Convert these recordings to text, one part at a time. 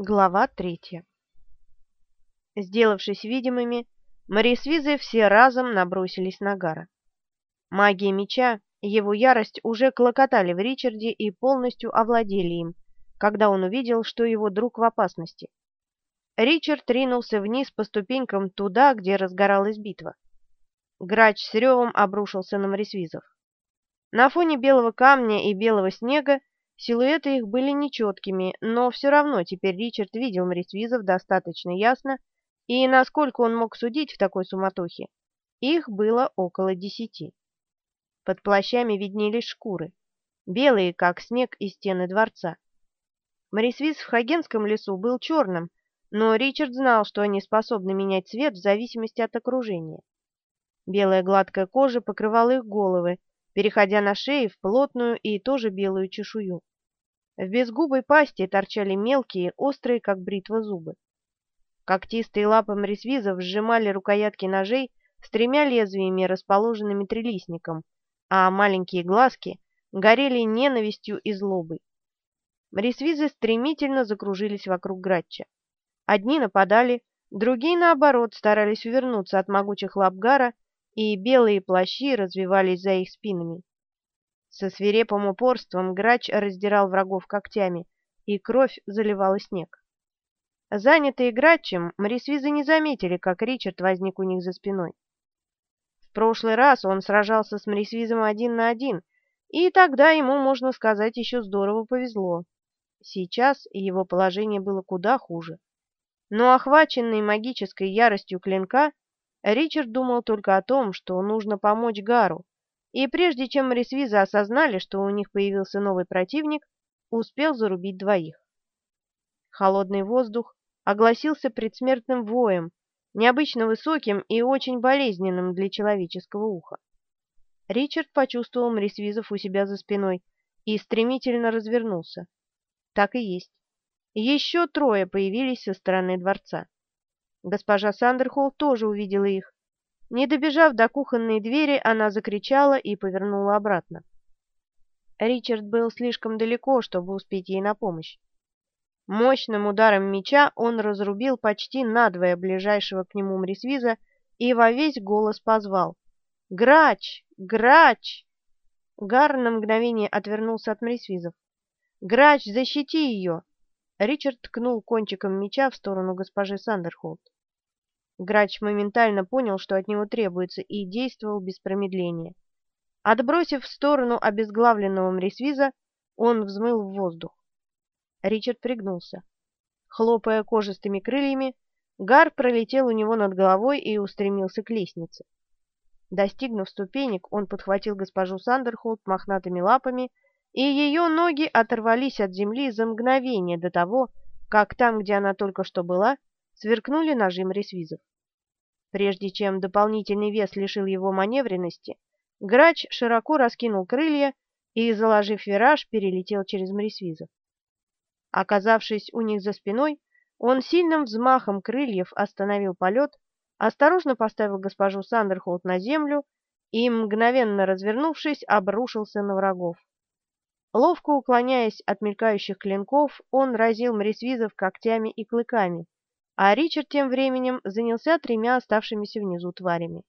Глава третья. Сделавшись видимыми, Морисвизы все разом набросились на Гара. Магия меча и его ярость уже клокотали в Ричарде и полностью овладели им, когда он увидел, что его друг в опасности. Ричард ринулся вниз по ступенькам туда, где разгоралась битва. Грач с ревом обрушился на Морисвизов. На фоне белого камня и белого снега Силуэты их были нечеткими, но все равно теперь Ричард видел мрисвизов достаточно ясно, и, насколько он мог судить в такой суматохе, их было около десяти. Под плащами виднелись шкуры, белые, как снег и стены дворца. Морисвиз в Хагенском лесу был черным, но Ричард знал, что они способны менять цвет в зависимости от окружения. Белая гладкая кожа покрывала их головы, переходя на шеи в плотную и тоже белую чешую. В безгубой пасти торчали мелкие, острые, как бритва, зубы. Когтистые лапы мрисвизов сжимали рукоятки ножей с тремя лезвиями, расположенными трилистником, а маленькие глазки горели ненавистью и злобой. Мрисвизы стремительно закружились вокруг Гратча. Одни нападали, другие, наоборот, старались увернуться от могучих лап Гара, и белые плащи развивались за их спинами. Со свирепым упорством грач раздирал врагов когтями, и кровь заливала снег. Занятые грачем, морисвизы не заметили, как Ричард возник у них за спиной. В прошлый раз он сражался с морисвизом один на один, и тогда ему, можно сказать, еще здорово повезло. Сейчас его положение было куда хуже. Но охваченный магической яростью клинка, Ричард думал только о том, что нужно помочь Гару, и прежде чем Морисвизы осознали, что у них появился новый противник, успел зарубить двоих. Холодный воздух огласился предсмертным воем, необычно высоким и очень болезненным для человеческого уха. Ричард почувствовал Мрисвизов у себя за спиной и стремительно развернулся. Так и есть. Еще трое появились со стороны дворца. Госпожа Сандерхолл тоже увидела их, не добежав до кухонной двери, она закричала и повернула обратно. Ричард был слишком далеко, чтобы успеть ей на помощь. Мощным ударом меча он разрубил почти надвое ближайшего к нему Мрисвиза и во весь голос позвал «Грач! Грач!» Гар на мгновение отвернулся от Мрисвизов. «Грач, защити ее!» Ричард ткнул кончиком меча в сторону госпожи Сандерхолд. Грач моментально понял, что от него требуется, и действовал без промедления. Отбросив в сторону обезглавленного Мрисвиза, он взмыл в воздух. Ричард пригнулся. Хлопая кожистыми крыльями, Гар пролетел у него над головой и устремился к лестнице. Достигнув ступенек, он подхватил госпожу Сандерхолд мохнатыми лапами, и ее ноги оторвались от земли за мгновение до того, как там, где она только что была, сверкнули ножи Мрисвизов. Прежде чем дополнительный вес лишил его маневренности, грач широко раскинул крылья и, заложив вираж, перелетел через Мрисвизов. Оказавшись у них за спиной, он сильным взмахом крыльев остановил полет, осторожно поставил госпожу Сандерхолд на землю и, мгновенно развернувшись, обрушился на врагов. Ловко уклоняясь от мелькающих клинков, он разил Мрисвизов когтями и клыками, а Ричард тем временем занялся тремя оставшимися внизу тварями.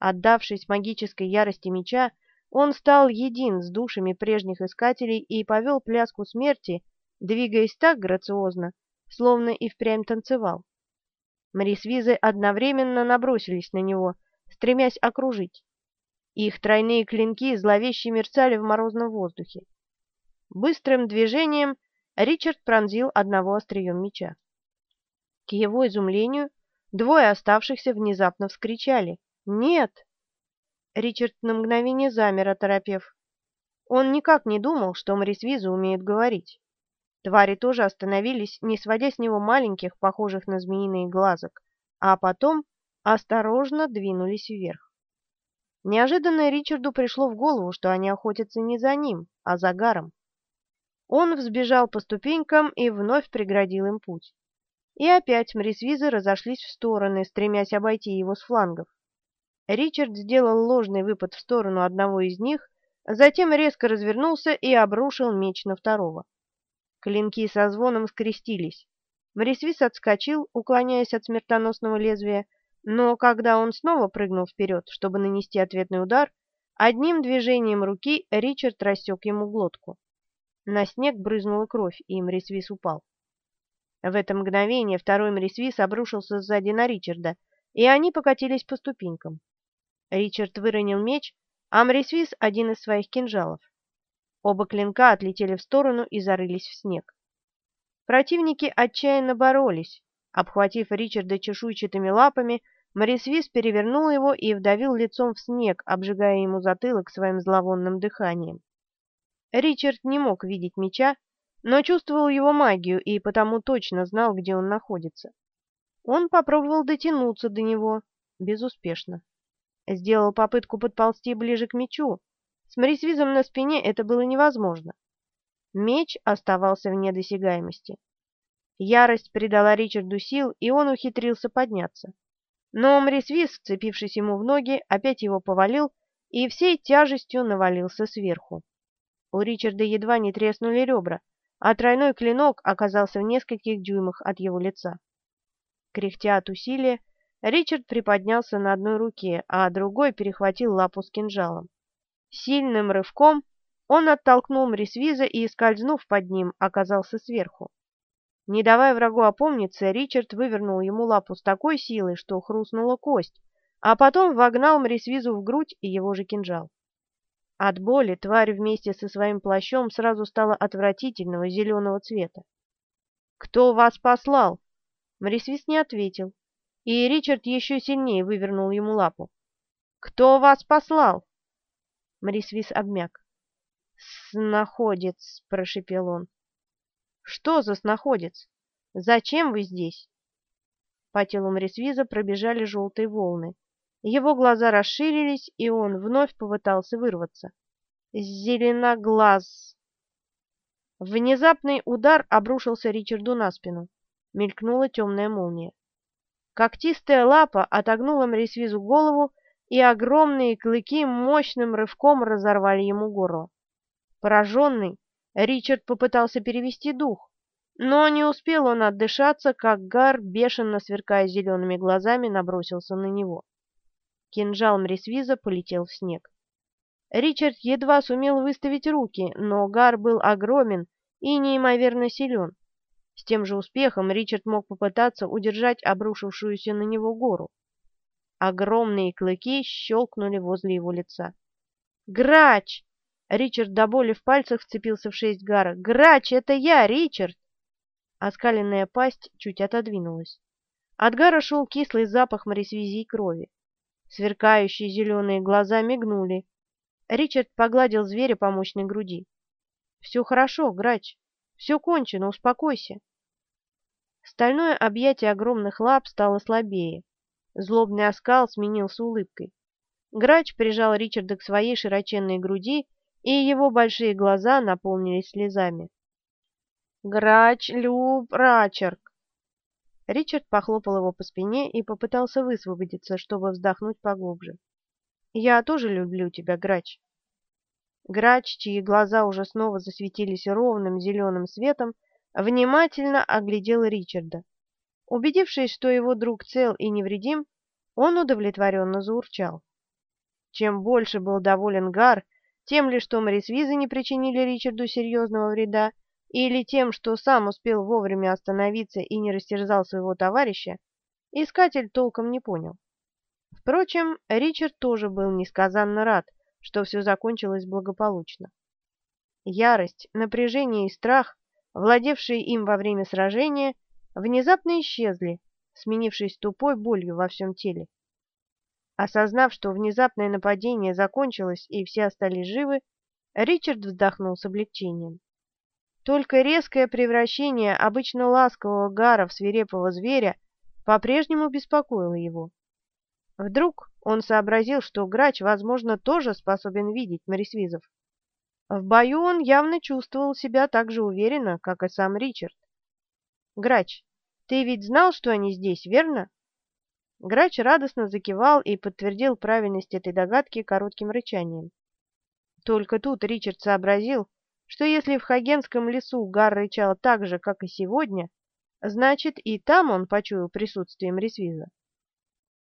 Отдавшись магической ярости меча, он стал един с душами прежних искателей и повел пляску смерти, двигаясь так грациозно, словно и впрямь танцевал. Мрисвизы одновременно набросились на него, стремясь окружить. Их тройные клинки зловеще мерцали в морозном воздухе. Быстрым движением Ричард пронзил одного острием меча. К его изумлению, двое оставшихся внезапно вскричали «Нет!». Ричард на мгновение замер, оторопев. Он никак не думал, что Морисвизы умеют говорить. Твари тоже остановились, не сводя с него маленьких, похожих на змеиные глазок, а потом осторожно двинулись вверх. Неожиданно Ричарду пришло в голову, что они охотятся не за ним, а за Гаром. Он взбежал по ступенькам и вновь преградил им путь. И опять мрисвизы разошлись в стороны, стремясь обойти его с флангов. Ричард сделал ложный выпад в сторону одного из них, затем резко развернулся и обрушил меч на второго. Клинки со звоном скрестились. Морисвис отскочил, уклоняясь от смертоносного лезвия, но когда он снова прыгнул вперед, чтобы нанести ответный удар, одним движением руки Ричард рассек ему глотку. На снег брызнула кровь, и Морисвис упал. В это мгновение второй Морисвис обрушился сзади на Ричарда, и они покатились по ступенькам. Ричард выронил меч, а Морисвис — один из своих кинжалов. Оба клинка отлетели в сторону и зарылись в снег. Противники отчаянно боролись. Обхватив Ричарда чешуйчатыми лапами, Морисвис перевернул его и вдавил лицом в снег, обжигая ему затылок своим зловонным дыханием. Ричард не мог видеть меча, но чувствовал его магию и потому точно знал, где он находится. Он попробовал дотянуться до него, безуспешно. Сделал попытку подползти ближе к мечу. С Морисвизом на спине это было невозможно. Меч оставался вне досягаемости. Ярость придала Ричарду сил, и он ухитрился подняться. Но Морисвиз, вцепившись ему в ноги, опять его повалил и всей тяжестью навалился сверху. У Ричарда едва не треснули ребра, а тройной клинок оказался в нескольких дюймах от его лица. Кряхтя от усилия, Ричард приподнялся на одной руке, а другой перехватил лапу с кинжалом. Сильным рывком он оттолкнул Мрисвиза и, скользнув под ним, оказался сверху. Не давая врагу опомниться, Ричард вывернул ему лапу с такой силой, что хрустнула кость, а потом вогнал Мрисвизу в грудь и его же кинжал. От боли тварь вместе со своим плащом сразу стала отвратительного зеленого цвета. «Кто вас послал?» Мрисвиз не ответил, и Ричард еще сильнее вывернул ему лапу. «Кто вас послал?» Мрисвиз обмяк. «Снаходец», — прошепел он. «Что за снаходец? Зачем вы здесь?» По телу Мрисвиза пробежали желтые волны. Его глаза расширились, и он вновь попытался вырваться. «Зеленоглаз!» Внезапный удар обрушился Ричарду на спину. Мелькнула темная молния. Когтистая лапа отогнула Мрисвизу голову, и огромные клыки мощным рывком разорвали ему горло. Пораженный, Ричард попытался перевести дух, но не успел он отдышаться, как Гар, бешено сверкая зелеными глазами, набросился на него. Кинжал Мрисвиза полетел в снег. Ричард едва сумел выставить руки, но Гар был огромен и неимоверно силен. С тем же успехом Ричард мог попытаться удержать обрушившуюся на него гору. Огромные клыки щелкнули возле его лица. «Грач!» Ричард до боли в пальцах вцепился в шесть Гара. «Грач, это я, Ричард!» Оскаленная пасть чуть отодвинулась. От Гара шел кислый запах моресвязи крови. Сверкающие зеленые глаза мигнули. Ричард погладил зверя по мощной груди. «Все хорошо, Грач. Все кончено, успокойся». Стальное объятие огромных лап стало слабее. Злобный оскал сменился улыбкой. Грач прижал Ричарда к своей широченной груди, и его большие глаза наполнились слезами. «Грач, Люб, Рачерк!» Ричард похлопал его по спине и попытался высвободиться, чтобы вздохнуть поглубже. «Я тоже люблю тебя, Грач». Грач, чьи глаза уже снова засветились ровным зеленым светом, внимательно оглядел Ричарда. Убедившись, что его друг цел и невредим, он удовлетворенно заурчал. Чем больше был доволен Гар, тем ли, что Морисвизы не причинили Ричарду серьезного вреда, или тем, что сам успел вовремя остановиться и не растерзал своего товарища, искатель толком не понял. Впрочем, Ричард тоже был несказанно рад, что все закончилось благополучно. Ярость, напряжение и страх, владевшие им во время сражения, внезапно исчезли, сменившись тупой болью во всем теле. Осознав, что внезапное нападение закончилось и все остались живы, Ричард вздохнул с облегчением. Только резкое превращение обычно ласкового Гара в свирепого зверя по-прежнему беспокоило его. Вдруг он сообразил, что Грач, возможно, тоже способен видеть Морисвизов. В бою он явно чувствовал себя так же уверенно, как и сам Ричард. «Грач, ты ведь знал, что они здесь, верно?» Грач радостно закивал и подтвердил правильность этой догадки коротким рычанием. Только тут Ричард сообразил, что если в Хагенском лесу Гар рычал так же, как и сегодня, значит, и там он почуял присутствие Мрисвиза.